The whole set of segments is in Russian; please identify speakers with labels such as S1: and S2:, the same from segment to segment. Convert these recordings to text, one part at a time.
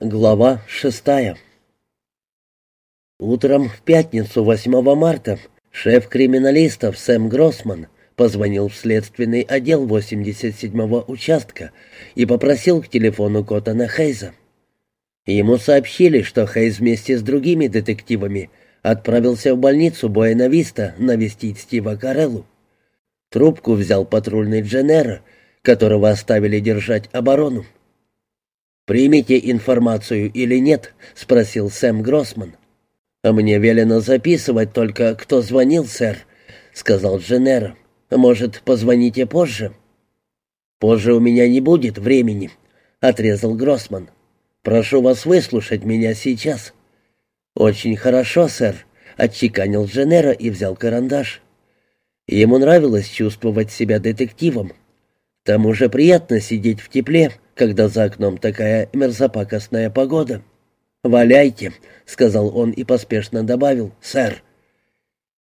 S1: Глава шестая Утром в пятницу 8 марта шеф криминалистов Сэм Гроссман позвонил в следственный отдел 87-го участка и попросил к телефону Коттона Хейза. Ему сообщили, что Хейз вместе с другими детективами отправился в больницу Буэна-Виста навестить Стива Кареллу. Трубку взял патрульный Дженера, которого оставили держать оборону. «Примите информацию или нет?» — спросил Сэм Гроссман. «А «Мне велено записывать только, кто звонил, сэр», — сказал Дженера. «Может, позвоните позже?» «Позже у меня не будет времени», — отрезал Гроссман. «Прошу вас выслушать меня сейчас». «Очень хорошо, сэр», — отчеканил Дженера и взял карандаш. Ему нравилось чувствовать себя детективом. К тому же приятно сидеть в тепле, — когда за окном такая мерзопакостная погода. «Валяйте», — сказал он и поспешно добавил, — «сэр».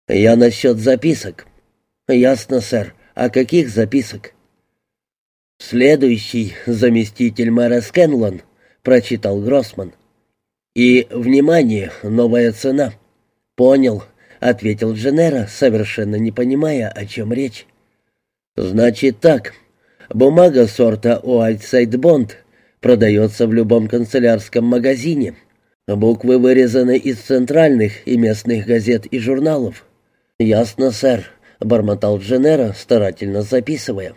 S1: «Я насчет записок». «Ясно, сэр. А каких записок?» «Следующий заместитель мэра Скэнлон», — прочитал Гроссман. «И, внимание, новая цена». «Понял», — ответил Дженера, совершенно не понимая, о чем речь. «Значит так», Бумага сорта Уайтсайд Бонд продается в любом канцелярском магазине. Буквы вырезаны из центральных и местных газет и журналов. «Ясно, сэр», — бормотал Дженера, старательно записывая.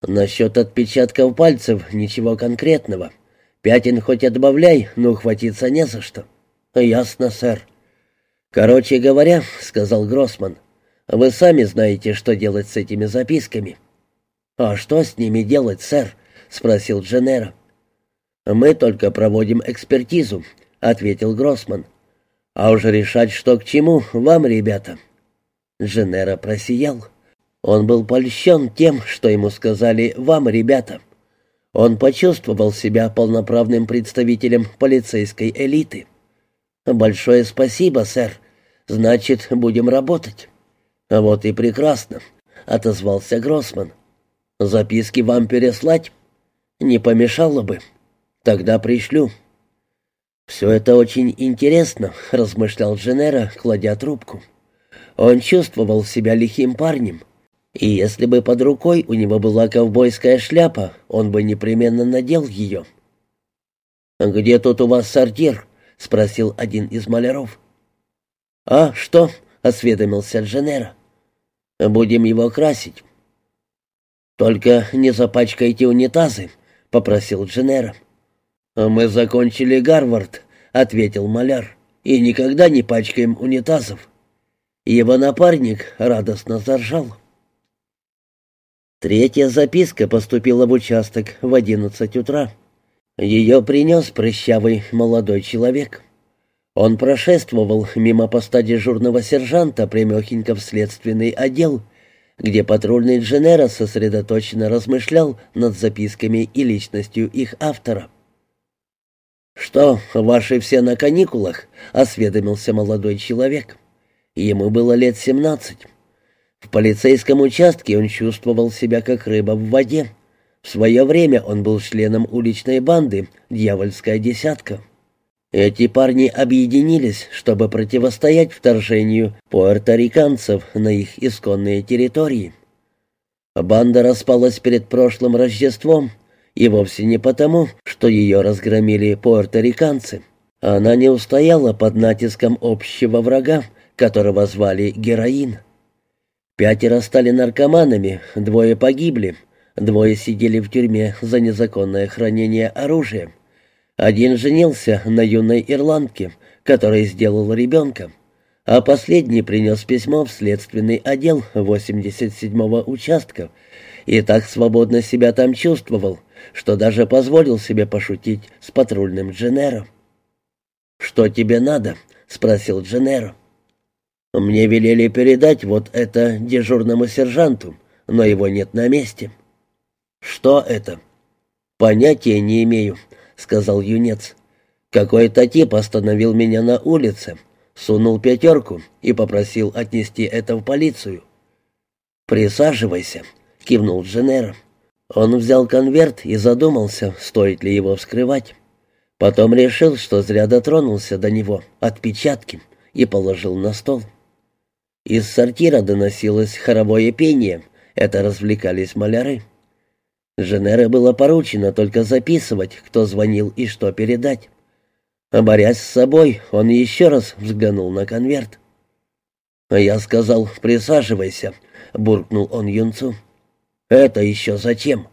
S1: «Насчет отпечатков пальцев ничего конкретного. Пятен хоть отбавляй, но ухватиться не за что». «Ясно, сэр». «Короче говоря», — сказал Гроссман, — «вы сами знаете, что делать с этими записками». «А что с ними делать, сэр?» — спросил Дженера. «Мы только проводим экспертизу», — ответил Гроссман. «А уже решать, что к чему, вам, ребята». Дженера просиял. Он был польщен тем, что ему сказали «вам, ребята». Он почувствовал себя полноправным представителем полицейской элиты. «Большое спасибо, сэр. Значит, будем работать». «Вот и прекрасно», — отозвался Гроссман. Записки вам переслать? Не помешало бы. Тогда пришлю. Все это очень интересно, размышлял Дженера, кладя трубку. Он чувствовал себя лихим парнем. И если бы под рукой у него была ковбойская шляпа, он бы непременно надел ее. «Где тут у вас сортир?» — спросил один из маляров. «А, что?» — осведомился Дженера. «Будем его красить. «Только не запачкайте унитазы», — попросил Дженера. «Мы закончили Гарвард», — ответил маляр, — «и никогда не пачкаем унитазов». Его напарник радостно заржал. Третья записка поступила в участок в одиннадцать утра. Ее принес прыщавый молодой человек. Он прошествовал мимо поста дежурного сержанта прямехенько в следственный отдел — где патрульный Дженера сосредоточенно размышлял над записками и личностью их автора. «Что, ваши все на каникулах?» — осведомился молодой человек. Ему было лет семнадцать. В полицейском участке он чувствовал себя как рыба в воде. В свое время он был членом уличной банды «Дьявольская десятка». Эти парни объединились, чтобы противостоять вторжению пуэрториканцев на их исконные территории. Банда распалась перед прошлым Рождеством, и вовсе не потому, что ее разгромили пуэрториканцы. Она не устояла под натиском общего врага, которого звали Героин. Пятеро стали наркоманами, двое погибли, двое сидели в тюрьме за незаконное хранение оружия. Один женился на юной ирландке, которая сделал ребенка, а последний принес письмо в следственный отдел 87-го участка и так свободно себя там чувствовал, что даже позволил себе пошутить с патрульным Дженеро. «Что тебе надо?» — спросил Дженеро. «Мне велели передать вот это дежурному сержанту, но его нет на месте». «Что это?» «Понятия не имею», — сказал юнец. «Какой-то тип остановил меня на улице, сунул пятерку и попросил отнести это в полицию». «Присаживайся», — кивнул Дженера. Он взял конверт и задумался, стоит ли его вскрывать. Потом решил, что зря дотронулся до него, отпечатки, и положил на стол. Из сортира доносилось хоровое пение, это развлекались маляры. Женере было поручено только записывать, кто звонил и что передать. Борясь с собой, он еще раз взглянул на конверт. «Я сказал, присаживайся», — буркнул он юнцу. «Это еще зачем?»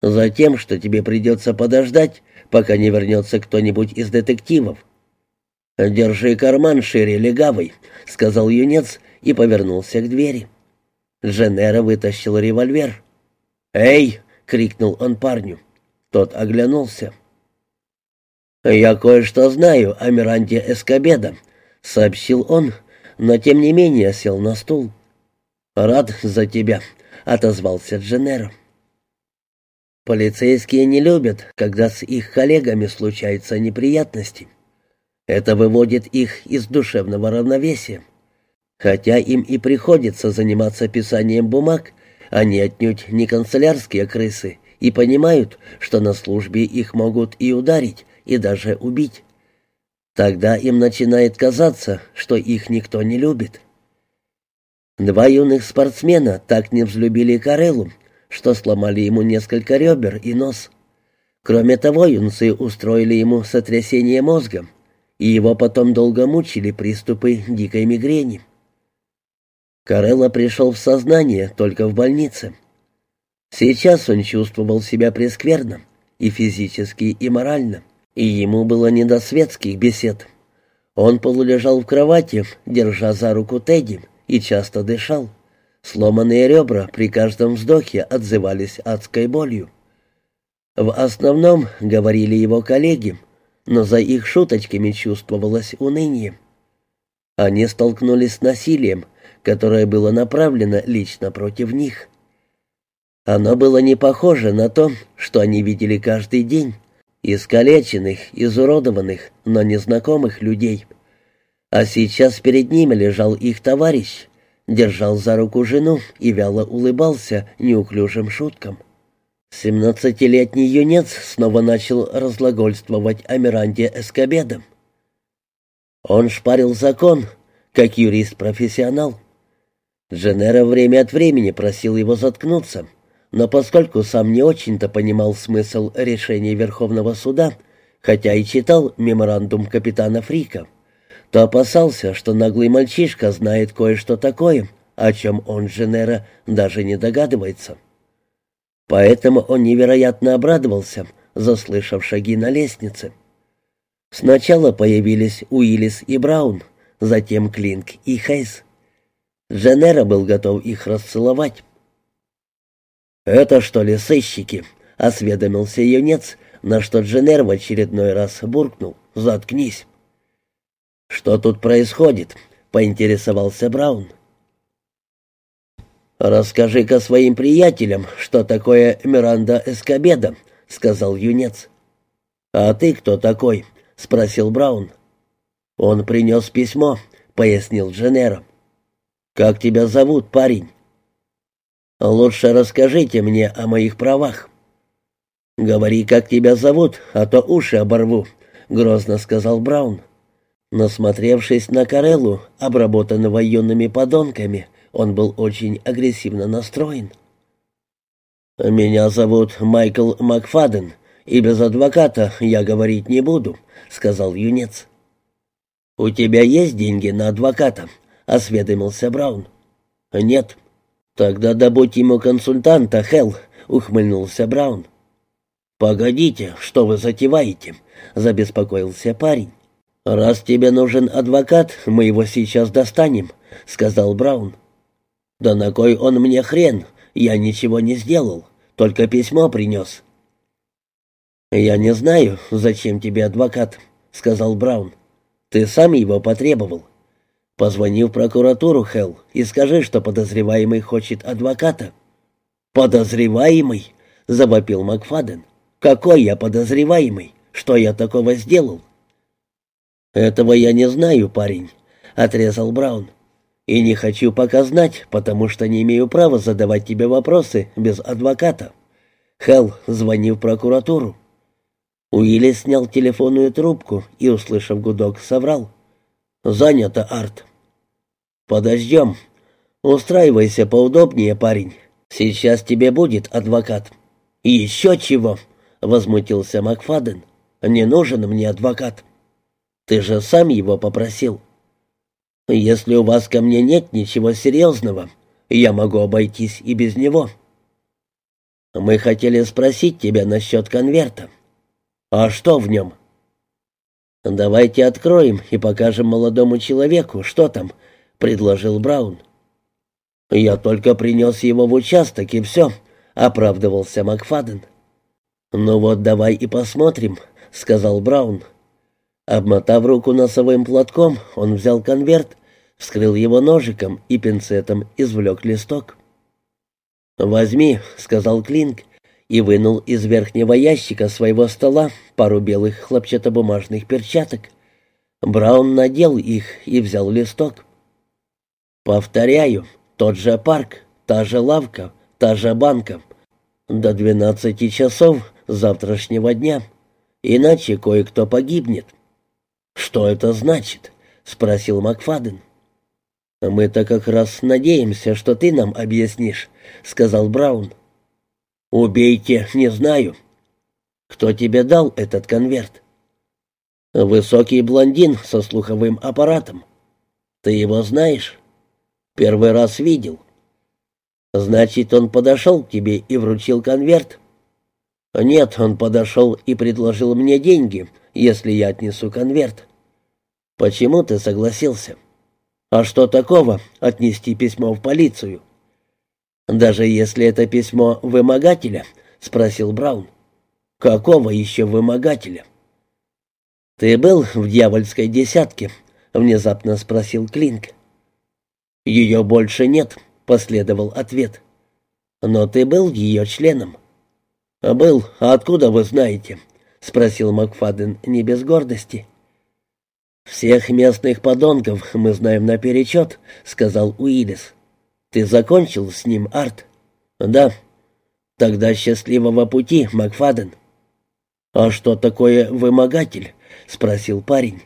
S1: «Затем, что тебе придется подождать, пока не вернется кто-нибудь из детективов». «Держи карман шире, легавый», — сказал юнец и повернулся к двери. Женера вытащил револьвер. «Эй!» — крикнул он парню. Тот оглянулся. «Я кое-что знаю о Миранде Эскобеда», — сообщил он, но тем не менее сел на стул. «Рад за тебя», — отозвался Дженеро. Полицейские не любят, когда с их коллегами случаются неприятности. Это выводит их из душевного равновесия. Хотя им и приходится заниматься писанием бумаг, они отнюдь не канцелярские крысы и понимают, что на службе их могут и ударить, и даже убить. Тогда им начинает казаться, что их никто не любит. Два юных спортсмена так не взлюбили Карелу, что сломали ему несколько ребер и нос. Кроме того, юнцы устроили ему сотрясение мозга, и его потом долго мучили приступы дикой мигрени. Карелла пришел в сознание только в больнице. Сейчас он чувствовал себя прескверно, и физически, и морально, и ему было не до светских бесед. Он полулежал в кровати, держа за руку Тедди, и часто дышал. Сломанные ребра при каждом вздохе отзывались адской болью. В основном говорили его коллеги, но за их шуточками чувствовалось уныние. Они столкнулись с насилием, которое было направлено лично против них. Оно было не похоже на то, что они видели каждый день, искалеченных, изуродованных, но незнакомых людей. А сейчас перед ними лежал их товарищ, держал за руку жену и вяло улыбался неуклюжим шуткам. Семнадцатилетний юнец снова начал разглагольствовать о Миранде Эскобедо. Он шпарил закон, как юрист-профессионал. Дженера время от времени просил его заткнуться, но поскольку сам не очень-то понимал смысл решения Верховного суда, хотя и читал меморандум капитана Фрика, то опасался, что наглый мальчишка знает кое-что такое, о чем он, Дженера, даже не догадывается. Поэтому он невероятно обрадовался, заслышав шаги на лестнице. Сначала появились Уиллис и Браун, затем Клинк и Хейс. Женера был готов их расцеловать. «Это что ли сыщики?» — осведомился юнец, на что Дженер в очередной раз буркнул. «Заткнись». «Что тут происходит?» — поинтересовался Браун. «Расскажи-ка своим приятелям, что такое Миранда Эскобеда», — сказал юнец. «А ты кто такой?» — спросил Браун. «Он принес письмо», — пояснил Дженеро. «Как тебя зовут, парень?» «Лучше расскажите мне о моих правах». «Говори, как тебя зовут, а то уши оборву», — грозно сказал Браун. Насмотревшись на Кареллу, обработанного юными подонками, он был очень агрессивно настроен. «Меня зовут Майкл Макфаден, и без адвоката я говорить не буду», — сказал юнец. «У тебя есть деньги на адвоката?» — осведомился Браун. «Нет». «Тогда добудь ему консультанта, Хелл», — ухмыльнулся Браун. «Погодите, что вы затеваете?» — забеспокоился парень. «Раз тебе нужен адвокат, мы его сейчас достанем», — сказал Браун. «Да на кой он мне хрен? Я ничего не сделал, только письмо принес». «Я не знаю, зачем тебе адвокат», — сказал Браун. «Ты сам его потребовал. Позвони в прокуратуру, Хелл, и скажи, что подозреваемый хочет адвоката». «Подозреваемый?» — завопил Макфаден. «Какой я подозреваемый? Что я такого сделал?» «Этого я не знаю, парень», — отрезал Браун. «И не хочу пока знать, потому что не имею права задавать тебе вопросы без адвоката. Хелл, звони в прокуратуру». Уилли снял телефонную трубку и, услышав гудок, соврал. «Занято, Арт». «Подождем. Устраивайся поудобнее, парень. Сейчас тебе будет адвокат». «Еще чего?» — возмутился Макфаден. «Не нужен мне адвокат. Ты же сам его попросил». «Если у вас ко мне нет ничего серьезного, я могу обойтись и без него». «Мы хотели спросить тебя насчет конверта. «А что в нем?» «Давайте откроем и покажем молодому человеку, что там», — предложил Браун. «Я только принес его в участок, и все», — оправдывался Макфаден. «Ну вот давай и посмотрим», — сказал Браун. Обмотав руку носовым платком, он взял конверт, вскрыл его ножиком и пинцетом извлек листок. «Возьми», — сказал Клинк и вынул из верхнего ящика своего стола пару белых хлопчатобумажных перчаток. Браун надел их и взял листок. «Повторяю, тот же парк, та же лавка, та же банка. До двенадцати часов завтрашнего дня. Иначе кое-кто погибнет». «Что это значит?» — спросил Макфаден. «Мы-то как раз надеемся, что ты нам объяснишь», — сказал Браун. «Убейте, не знаю». «Кто тебе дал этот конверт?» «Высокий блондин со слуховым аппаратом. Ты его знаешь?» «Первый раз видел». «Значит, он подошел к тебе и вручил конверт?» «Нет, он подошел и предложил мне деньги, если я отнесу конверт». «Почему ты согласился?» «А что такого отнести письмо в полицию?» «Даже если это письмо вымогателя?» — спросил Браун. «Какого еще вымогателя?» «Ты был в дьявольской десятке?» — внезапно спросил Клинк. «Ее больше нет», — последовал ответ. «Но ты был ее членом?» «Был. А откуда вы знаете?» — спросил Макфаден не без гордости. «Всех местных подонков мы знаем наперечет», — сказал Уиллис. «Ты закончил с ним, Арт?» «Да». «Тогда счастливого пути, Макфаден». «А что такое вымогатель?» — спросил парень.